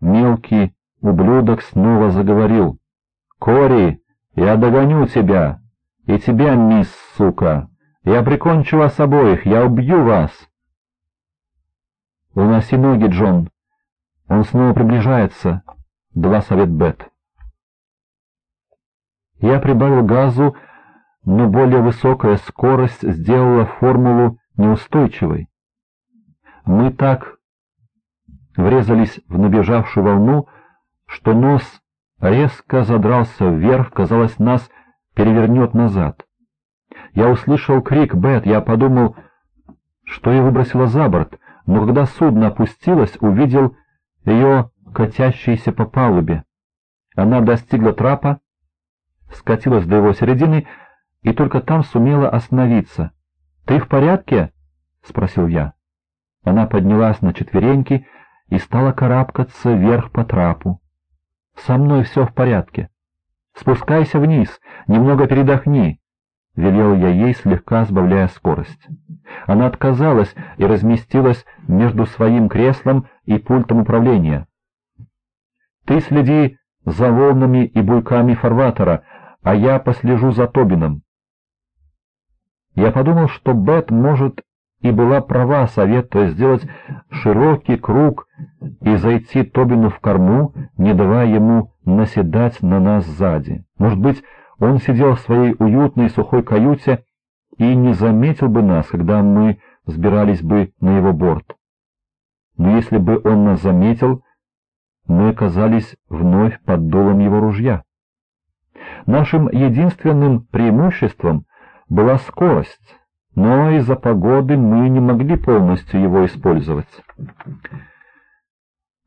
мелкий ублюдок снова заговорил. «Кори, я догоню тебя! И тебя, мисс, сука! Я прикончу вас обоих, я убью вас!» «Уноси ноги, Джон! Он снова приближается!» — два совет Бет. Я прибавил газу, но более высокая скорость сделала формулу неустойчивой. Мы так врезались в набежавшую волну, что нос резко задрался вверх, казалось, нас перевернет назад. Я услышал крик Бет, я подумал, что ее выбросило за борт, но когда судно опустилось, увидел ее катящейся по палубе. Она достигла трапа, скатилась до его середины и только там сумела остановиться. «Ты в порядке?» — спросил я. Она поднялась на четвереньки и стала карабкаться вверх по трапу. «Со мной все в порядке. Спускайся вниз, немного передохни», — велел я ей, слегка сбавляя скорость. Она отказалась и разместилась между своим креслом и пультом управления. «Ты следи за волнами и буйками фарватера, а я послежу за Тобином. Я подумал, что Бет может и была права, советуя сделать широкий круг и зайти Тобину в корму, не давая ему наседать на нас сзади. Может быть, он сидел в своей уютной сухой каюте и не заметил бы нас, когда мы взбирались бы на его борт. Но если бы он нас заметил, мы оказались вновь под дулом его ружья. Нашим единственным преимуществом была скорость, но из-за погоды мы не могли полностью его использовать.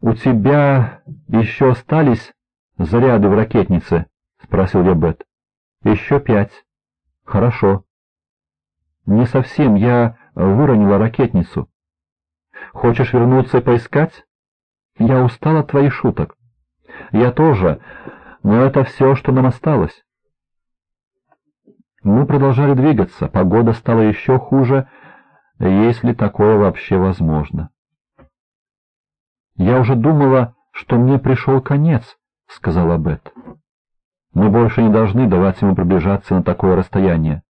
«У тебя еще остались заряды в ракетнице?» — спросил я Бет. «Еще пять». «Хорошо». «Не совсем, я выронила ракетницу». «Хочешь вернуться и поискать?» «Я устал от твоих шуток». «Я тоже, но это все, что нам осталось». Мы продолжали двигаться, погода стала еще хуже, если такое вообще возможно. «Я уже думала, что мне пришел конец», — сказала Бет. «Мы больше не должны давать ему приближаться на такое расстояние».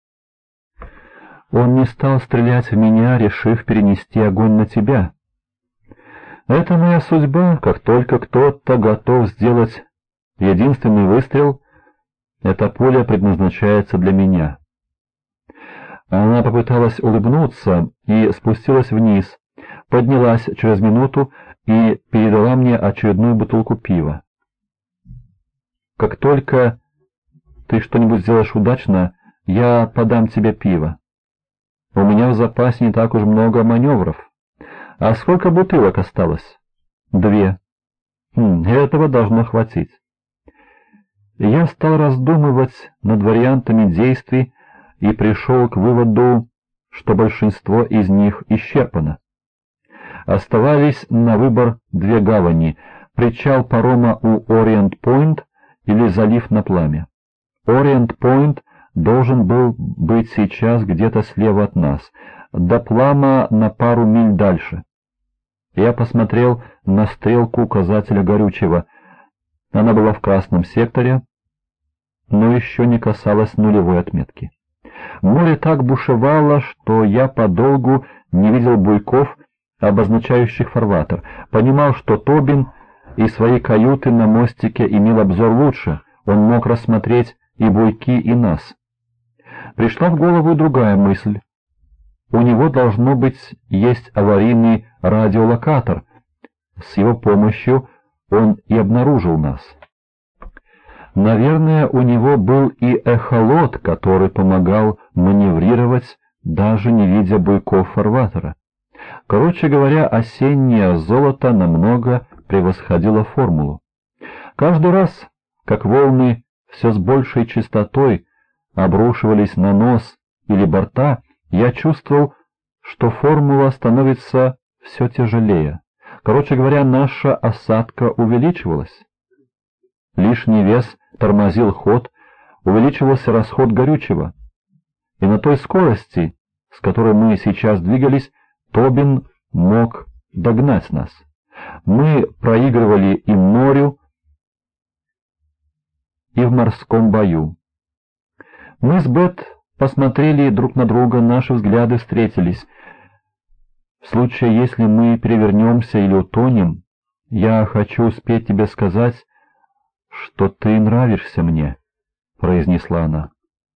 Он не стал стрелять в меня, решив перенести огонь на тебя. Это моя судьба, как только кто-то готов сделать единственный выстрел, эта пуля предназначается для меня. Она попыталась улыбнуться и спустилась вниз, поднялась через минуту и передала мне очередную бутылку пива. «Как только ты что-нибудь сделаешь удачно, я подам тебе пиво. У меня в запасе не так уж много маневров. А сколько бутылок осталось?» «Две. Хм, этого должно хватить» я стал раздумывать над вариантами действий и пришел к выводу, что большинство из них исчерпано. Оставались на выбор две гавани — причал парома у Ориент-Пойнт или залив на пламя. Ориент-Пойнт должен был быть сейчас где-то слева от нас, до плама на пару миль дальше. Я посмотрел на стрелку указателя горючего. Она была в красном секторе, но еще не касалась нулевой отметки. Море так бушевало, что я подолгу не видел буйков, обозначающих фарватер. Понимал, что Тобин из своей каюты на мостике имел обзор лучше, он мог рассмотреть и буйки, и нас. Пришла в голову другая мысль. У него, должно быть, есть аварийный радиолокатор. С его помощью он и обнаружил нас. Наверное, у него был и эхолот, который помогал маневрировать, даже не видя буйков фарватера. Короче говоря, осеннее золото намного превосходило формулу. Каждый раз, как волны все с большей частотой обрушивались на нос или борта, я чувствовал, что формула становится все тяжелее. Короче говоря, наша осадка увеличивалась. Лишний вес тормозил ход, увеличивался расход горючего. И на той скорости, с которой мы сейчас двигались, Тобин мог догнать нас. Мы проигрывали и морю, и в морском бою. Мы с Бет посмотрели друг на друга, наши взгляды встретились. В случае, если мы перевернемся или утонем, я хочу успеть тебе сказать, что ты нравишься мне, — произнесла она.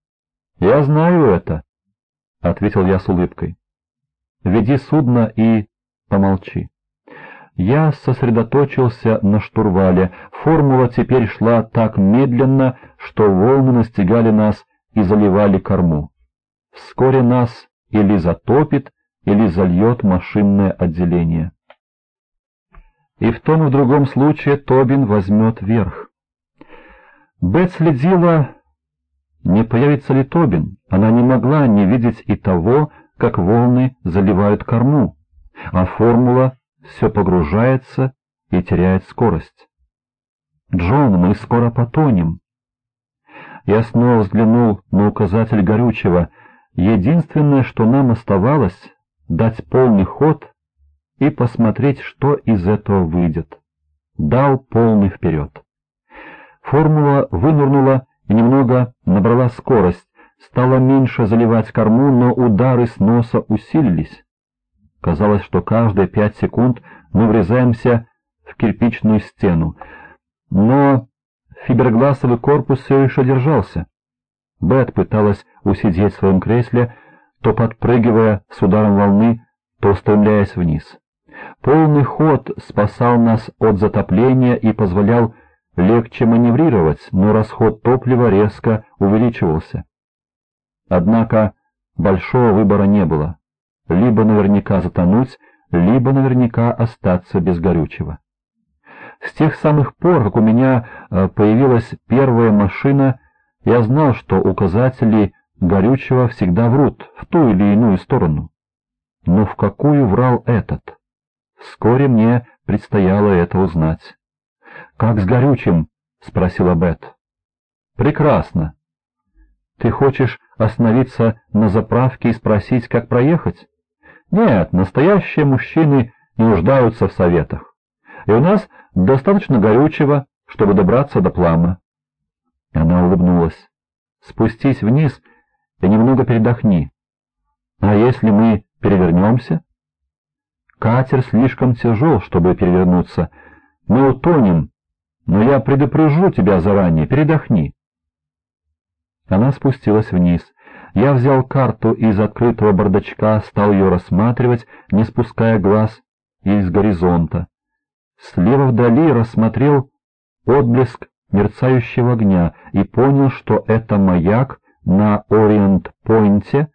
— Я знаю это, — ответил я с улыбкой. — Веди судно и помолчи. Я сосредоточился на штурвале. Формула теперь шла так медленно, что волны настигали нас и заливали корму. Вскоре нас или затопит, или зальет машинное отделение. И в том и в другом случае Тобин возьмет верх. Бет следила, не появится ли Тобин. Она не могла не видеть и того, как волны заливают корму, а формула все погружается и теряет скорость. «Джон, мы скоро потонем». Я снова взглянул на указатель горючего. Единственное, что нам оставалось, дать полный ход и посмотреть, что из этого выйдет. Дал полный вперед. Формула вынырнула и немного набрала скорость, стала меньше заливать корму, но удары с носа усилились. Казалось, что каждые пять секунд мы врезаемся в кирпичную стену. Но фибергласовый корпус все еще держался. Бет пыталась усидеть в своем кресле, то подпрыгивая с ударом волны, то устремляясь вниз. Полный ход спасал нас от затопления и позволял легче маневрировать, но расход топлива резко увеличивался. Однако большого выбора не было либо наверняка затонуть, либо наверняка остаться без горючего. С тех самых пор, как у меня э, появилась первая машина, я знал, что указатели горючего всегда врут в ту или иную сторону. Но в какую врал этот? Вскоре мне предстояло это узнать. «Как с горючим?» — спросила Бет. «Прекрасно. Ты хочешь остановиться на заправке и спросить, как проехать?» Нет, настоящие мужчины не нуждаются в советах. И у нас достаточно горючего, чтобы добраться до плама. Она улыбнулась. Спустись вниз и немного передохни. А если мы перевернемся? Катер слишком тяжел, чтобы перевернуться. Мы утонем, но я предупрежу тебя заранее, передохни. Она спустилась вниз. Я взял карту из открытого бардачка, стал ее рассматривать, не спуская глаз из горизонта. Слева вдали рассмотрел отблеск мерцающего огня и понял, что это маяк на Ориент-Пойнте.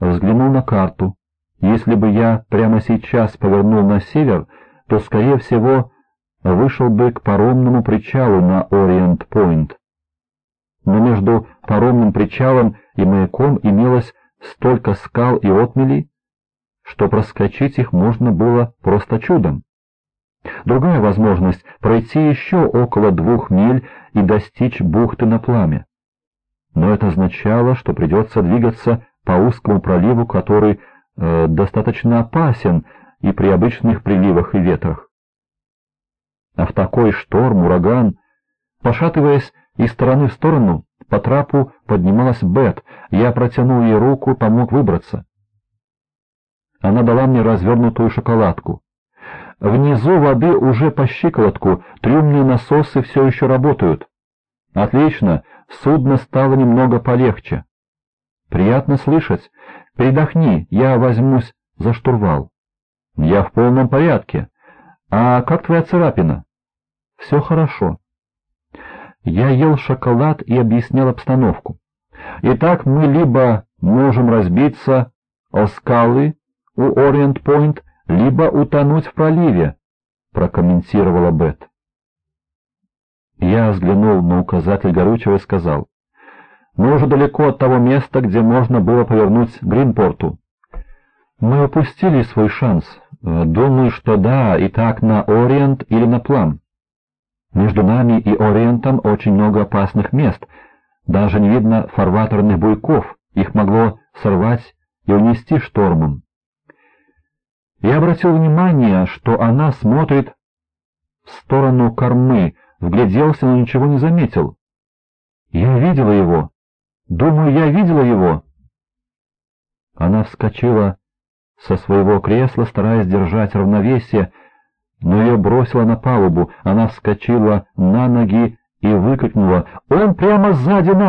Взглянул на карту. Если бы я прямо сейчас повернул на север, то, скорее всего, вышел бы к паромному причалу на Ориент-Пойнт но между паромным причалом и маяком имелось столько скал и отмелей, что проскочить их можно было просто чудом. Другая возможность — пройти еще около двух миль и достичь бухты на пламя. Но это означало, что придется двигаться по узкому проливу, который э, достаточно опасен и при обычных приливах и ветрах. А в такой шторм, ураган, пошатываясь, из стороны в сторону по трапу поднималась Бет. Я протянул ей руку, помог выбраться. Она дала мне развернутую шоколадку. Внизу воды уже по щиколотку, трюмные насосы все еще работают. Отлично, судно стало немного полегче. Приятно слышать. Передохни, я возьмусь за штурвал. Я в полном порядке. А как твоя царапина? Все хорошо. Я ел шоколад и объяснял обстановку. Итак, мы либо можем разбиться о скалы у Ориент-Пойнт, либо утонуть в проливе, прокомментировала Бет. Я взглянул на указатель горючего и сказал, «Мы уже далеко от того места, где можно было повернуть к Гринпорту. Мы упустили свой шанс. Думаю, что да, и так на Ориент или на Плам. Между нами и Ориентом очень много опасных мест. Даже не видно фарватерных буйков, их могло сорвать и унести штормом. Я обратил внимание, что она смотрит в сторону кормы, вгляделся, но ничего не заметил. Я видела его. Думаю, я видела его. Она вскочила со своего кресла, стараясь держать равновесие, но ее бросило на палубу. Она вскочила на ноги и выкрикнула «Он прямо сзади нас!»